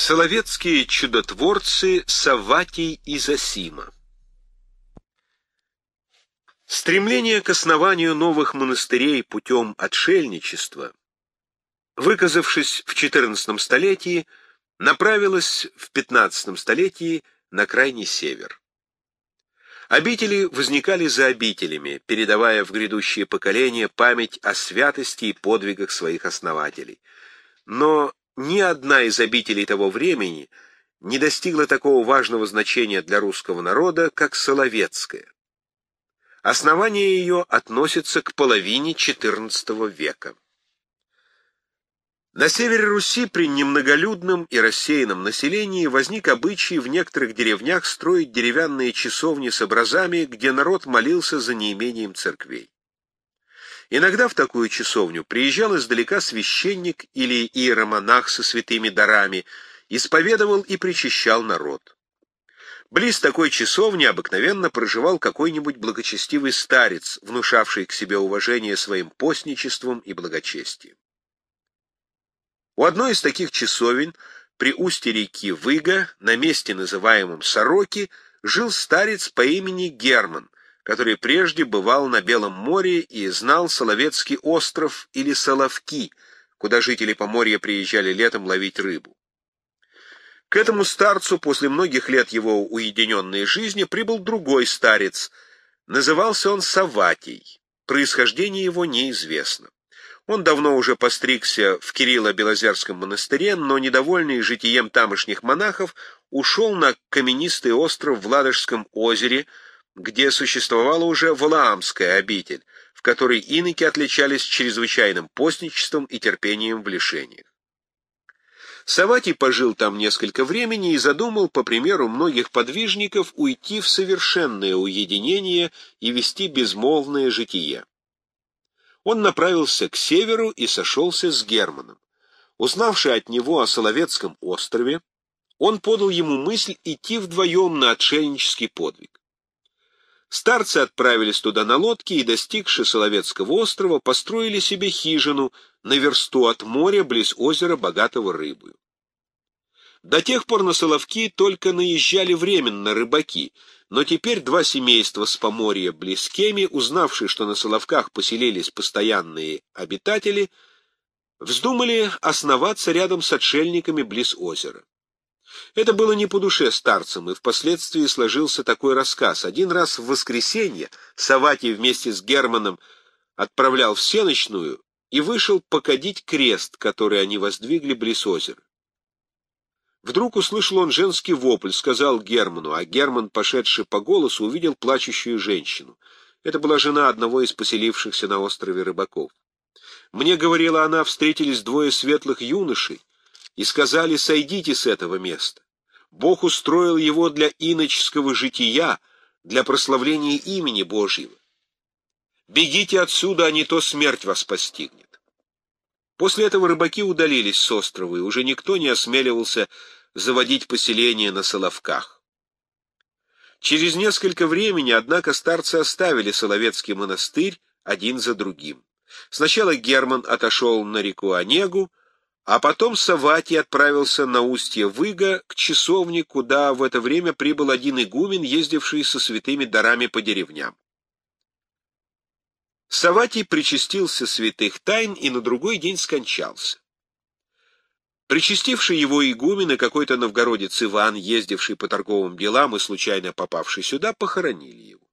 Соловецкие чудотворцы Саватий и Засима Стремление к основанию новых монастырей путем отшельничества, выказавшись в XIV столетии, направилось в XV столетии на крайний север. Обители возникали за обителями, передавая в грядущие поколения память о святости и подвигах своих основателей. Но ни одна из обителей того времени не достигла такого важного значения для русского народа, как Соловецкая. Основание ее относится к половине XIV века. На севере Руси при немноголюдном и рассеянном населении возник обычай в некоторых деревнях строить деревянные часовни с образами, где народ молился за неимением церквей. Иногда в такую часовню приезжал издалека священник или иеромонах со святыми дарами, исповедовал и причащал народ. Близ такой часовни обыкновенно проживал какой-нибудь благочестивый старец, внушавший к себе уважение своим постничеством и благочестием. У одной из таких часовен при устье реки Выга, на месте, называемом Сороки, жил старец по имени Герман, который прежде бывал на Белом море и знал Соловецкий остров или Соловки, куда жители Поморья приезжали летом ловить рыбу. К этому старцу после многих лет его уединенной жизни прибыл другой старец. Назывался он Саватий. Происхождение его неизвестно. Он давно уже постригся в Кирилло-Белозерском монастыре, но, недовольный житием тамошних монахов, ушел на каменистый остров в Ладожском озере, где существовала уже Валаамская обитель, в которой иноки отличались чрезвычайным постничеством и терпением в лишениях. Саватий пожил там несколько времени и задумал, по примеру многих подвижников, уйти в совершенное уединение и вести безмолвное житие. Он направился к северу и сошелся с Германом. Узнавший от него о Соловецком острове, он подал ему мысль идти вдвоем на отшельнический подвиг. Старцы отправились туда на лодке и, достигши Соловецкого острова, построили себе хижину на версту от моря близ озера, богатого рыбою. До тех пор на Соловки только наезжали временно рыбаки, но теперь два семейства с Поморья близкими, узнавшие, что на Соловках поселились постоянные обитатели, вздумали основаться рядом с отшельниками близ озера. Это было не по душе старцам, и впоследствии сложился такой рассказ. Один раз в воскресенье Саватий вместе с Германом отправлял в Сеночную и вышел покадить крест, который они воздвигли близ озера. Вдруг услышал он женский вопль, сказал Герману, а Герман, пошедший по голосу, увидел плачущую женщину. Это была жена одного из поселившихся на острове рыбаков. Мне, говорила она, встретились двое светлых юношей, и сказали «сойдите с этого места». Бог устроил его для иноческого жития, для прославления имени Божьего. Бегите отсюда, а не то смерть вас постигнет. После этого рыбаки удалились с острова, и уже никто не осмеливался заводить поселение на Соловках. Через несколько времени, однако, старцы оставили Соловецкий монастырь один за другим. Сначала Герман отошел на реку Онегу, а потом Саватий отправился на устье Выга к часовне, куда в это время прибыл один игумен, ездивший со святыми дарами по деревням. Саватий причастился святых тайн и на другой день скончался. Причастивший его игумен и какой-то новгородец Иван, ездивший по торговым делам и случайно попавший сюда, похоронили его.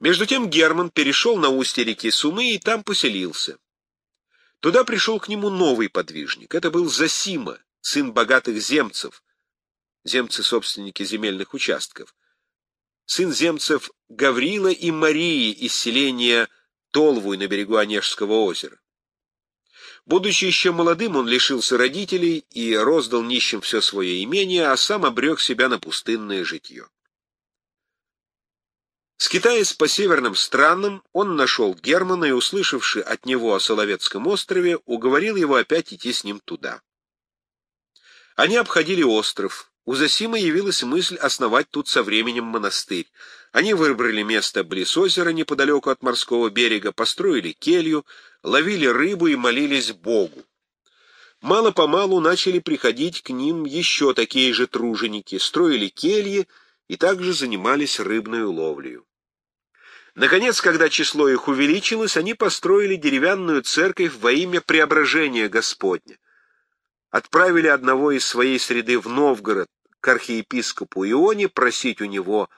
Между тем Герман перешел на устье реки Сумы и там поселился. Туда пришел к нему новый подвижник. Это был Засима, сын богатых земцев, земцы-собственники земельных участков, сын земцев Гаврила и Марии из селения Толвуй на берегу Онежского озера. Будучи еще молодым, он лишился родителей и роздал нищим все свое имение, а сам обрек себя на пустынное житье. Скитаясь по северным странам, он нашел Германа и, услышавши от него о Соловецком острове, уговорил его опять идти с ним туда. Они обходили остров. У Засима явилась мысль основать тут со временем монастырь. Они выбрали место близ озера, неподалеку от морского берега, построили келью, ловили рыбу и молились Богу. Мало-помалу начали приходить к ним еще такие же труженики, строили кельи и также занимались рыбной ловлей. Наконец, когда число их увеличилось, они построили деревянную церковь во имя преображения Господня. Отправили одного из своей среды в Новгород к архиепископу Ионе просить у него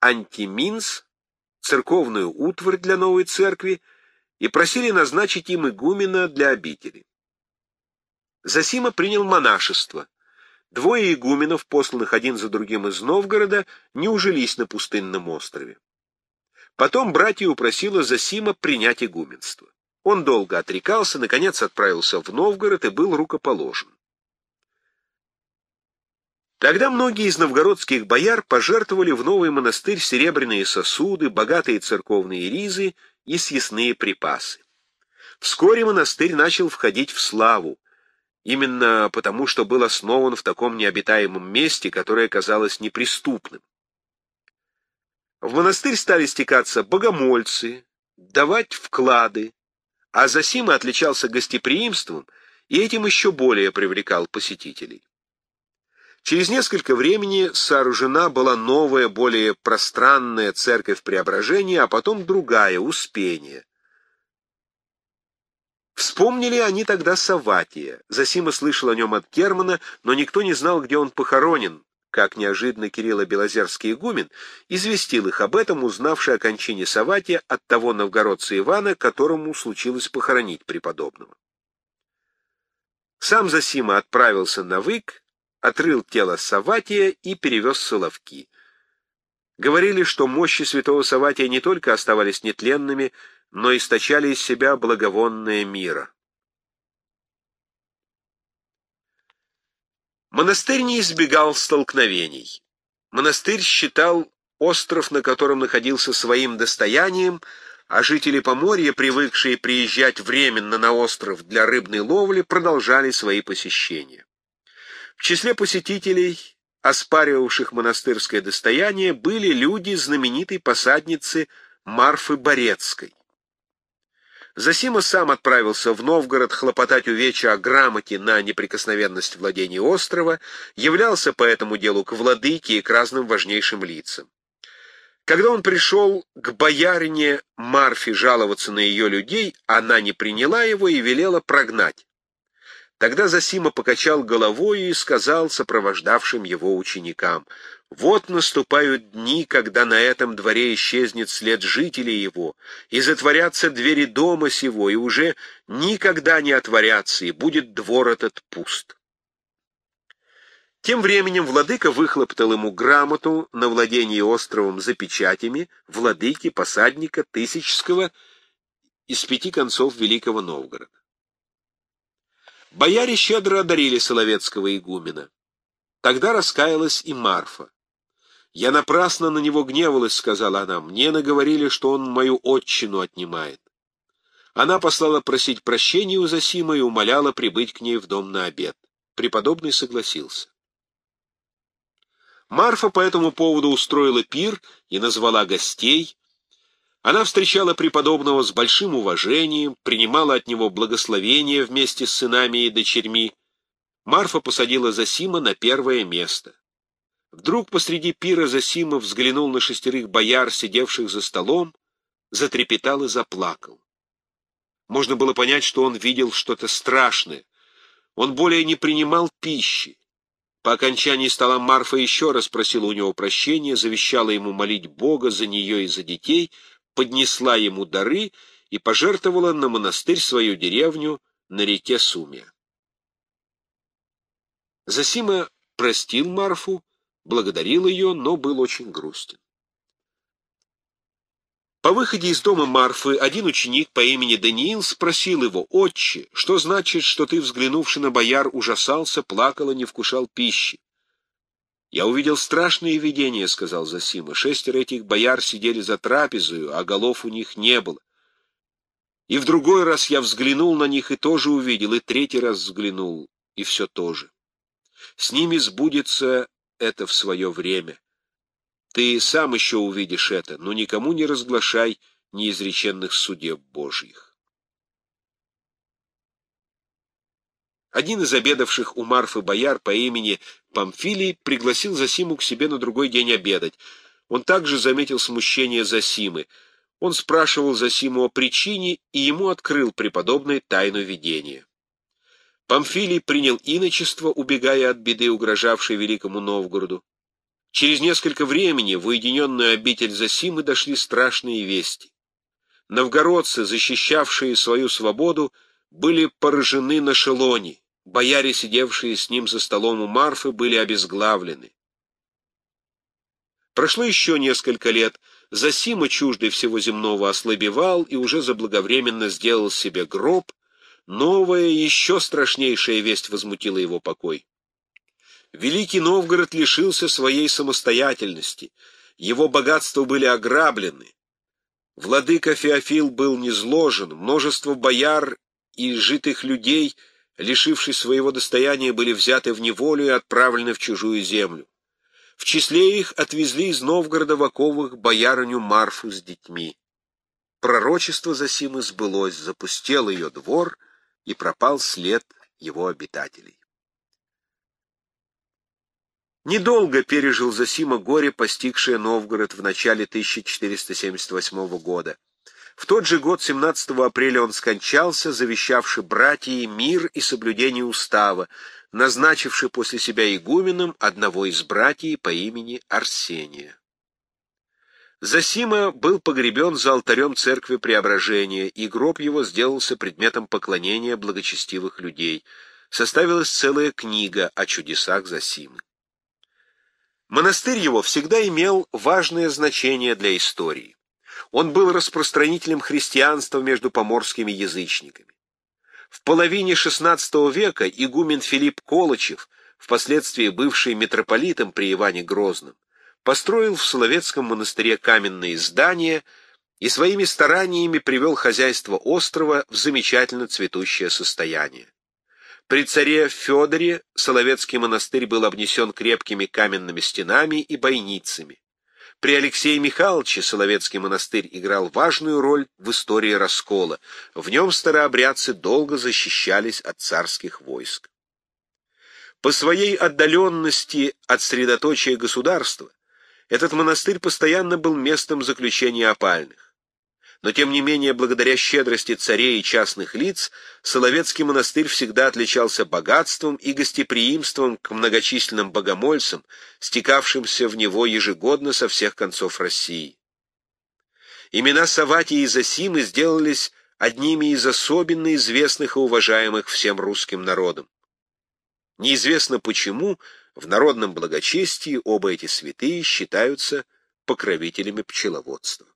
антиминс, церковную утварь для новой церкви, и просили назначить им игумена для обители. Засима принял монашество. Двое игуменов, посланных один за другим из Новгорода, не ужились на пустынном острове. Потом братья упросила Засима принять игуменство. Он долго отрекался, наконец отправился в Новгород и был рукоположен. Тогда многие из новгородских бояр пожертвовали в новый монастырь серебряные сосуды, богатые церковные ризы и съестные припасы. Вскоре монастырь начал входить в славу, именно потому, что был основан в таком необитаемом месте, которое казалось неприступным. В монастырь стали стекаться богомольцы, давать вклады, а Зосима отличался гостеприимством и этим еще более привлекал посетителей. Через несколько времени сооружена была новая, более пространная церковь Преображения, а потом другая, Успение. Вспомнили они тогда Саватия. Засима слышал о нем от Германа, но никто не знал, где он похоронен, как неожиданно Кирилла Белозерский игумен известил их об этом, узнавший о кончине Саватия от того новгородца Ивана, которому случилось похоронить преподобного. Сам Засима отправился на Вык, отрыл тело Саватия и перевез Соловки. Говорили, что мощи святого Саватия не только оставались нетленными, но источали из себя благовонное мира. Монастырь не избегал столкновений. Монастырь считал остров, на котором находился своим достоянием, а жители Поморья, привыкшие приезжать временно на остров для рыбной ловли, продолжали свои посещения. В числе посетителей, оспаривавших монастырское достояние, были люди знаменитой посадницы Марфы Борецкой. Засима сам отправился в Новгород хлопотать увечья о грамоте на неприкосновенность владений острова, являлся по этому делу к владыке и к разным важнейшим лицам. Когда он пришел к боярине Марфе жаловаться на ее людей, она не приняла его и велела прогнать. Тогда Засима покачал головой и сказал сопровождавшим его ученикам, «Вот наступают дни, когда на этом дворе исчезнет след жителей его, и затворятся двери дома сего, и уже никогда не отворятся, и будет двор этот пуст». Тем временем владыка выхлоптал ему грамоту на владение островом за печатями владыки, посадника Тысячского из пяти концов Великого Новгорода. Бояре щедро одарили Соловецкого игумена. Тогда раскаялась и Марфа. «Я напрасно на него гневалась», — сказала она. «Мне наговорили, что он мою отчину отнимает». Она послала просить прощения у Зосима и умоляла прибыть к ней в дом на обед. Преподобный согласился. Марфа по этому поводу устроила пир и назвала гостей, она встречала преподобного с большим уважением, принимала от него благословения вместе с сынами и дочерьми. Марфа посадила Засима на первое место. Вдруг посреди пира Засима взглянул на шестерых бояр, сидевших за столом, затрепетал и заплакал. Можно было понять, что он видел что-то страшное. Он более не принимал пищи. По окончании стола Марфа еще раз просила у него прощения, завещала ему молить Бога за нее и за детей — поднесла ему дары и пожертвовала на монастырь свою деревню на реке Суме. Засима простил Марфу, благодарил ее, но был очень грустен. По выходе из дома Марфы один ученик по имени Даниил спросил его, «Отче, что значит, что ты, взглянувши на бояр, ужасался, плакал и не вкушал пищи?» «Я увидел страшные видения», — сказал Засима. «Шестеро этих бояр сидели за трапезою, а голов у них не было. И в другой раз я взглянул на них и тоже увидел, и третий раз взглянул, и все то же. С ними сбудется это в свое время. Ты сам еще увидишь это, но никому не разглашай неизреченных судеб Божьих». Один из обедавших у Марфы бояр по имени Памфилий пригласил Зосиму к себе на другой день обедать. Он также заметил смущение Зосимы. Он спрашивал Зосиму о причине, и ему открыл преподобный тайну видения. Памфилий принял иночество, убегая от беды, угрожавшей Великому Новгороду. Через несколько времени в уединенную обитель Зосимы дошли страшные вести. Новгородцы, защищавшие свою свободу, были поражены на шелоне. Бояре, сидевшие с ним за столом у Марфы, были обезглавлены. Прошло еще несколько лет. Засима, чуждый всего земного, ослабевал и уже заблаговременно сделал себе гроб. Новая, еще страшнейшая весть возмутила его покой. Великий Новгород лишился своей самостоятельности. Его богатства были ограблены. Владыка Феофил был низложен, множество бояр и житых людей — лишившись своего достояния, были взяты в неволю и отправлены в чужую землю. В числе их отвезли из Новгорода в оковых боярыню Марфу с детьми. Пророчество Зосимы сбылось, запустел ее двор, и пропал след его обитателей. Недолго пережил Зосима горе, постигшее Новгород в начале 1478 года. В тот же год, 17 апреля, он скончался, завещавший братьям мир и соблюдение устава, назначивший после себя игуменом одного из братьев по имени Арсения. Засима был погребен за алтарем церкви Преображения, и гроб его сделался предметом поклонения благочестивых людей. Составилась целая книга о чудесах Засимы. Монастырь его всегда имел важное значение для истории. Он был распространителем христианства между поморскими язычниками. В половине XVI века игумен Филипп Колычев, впоследствии бывший митрополитом при Иване Грозном, построил в Соловецком монастыре каменные здания и своими стараниями привел хозяйство острова в замечательно цветущее состояние. При царе Федоре Соловецкий монастырь был обнесен крепкими каменными стенами и бойницами. При Алексее Михайловиче Соловецкий монастырь играл важную роль в истории раскола. В нем старообрядцы долго защищались от царских войск. По своей отдаленности от средоточия государства этот монастырь постоянно был местом заключения опальных но тем не менее, благодаря щедрости царей и частных лиц, Соловецкий монастырь всегда отличался богатством и гостеприимством к многочисленным богомольцам, стекавшимся в него ежегодно со всех концов России. Имена Саватии и Зосимы сделались одними из особенно известных и уважаемых всем русским народом. Неизвестно почему, в народном благочестии оба эти святые считаются покровителями пчеловодства.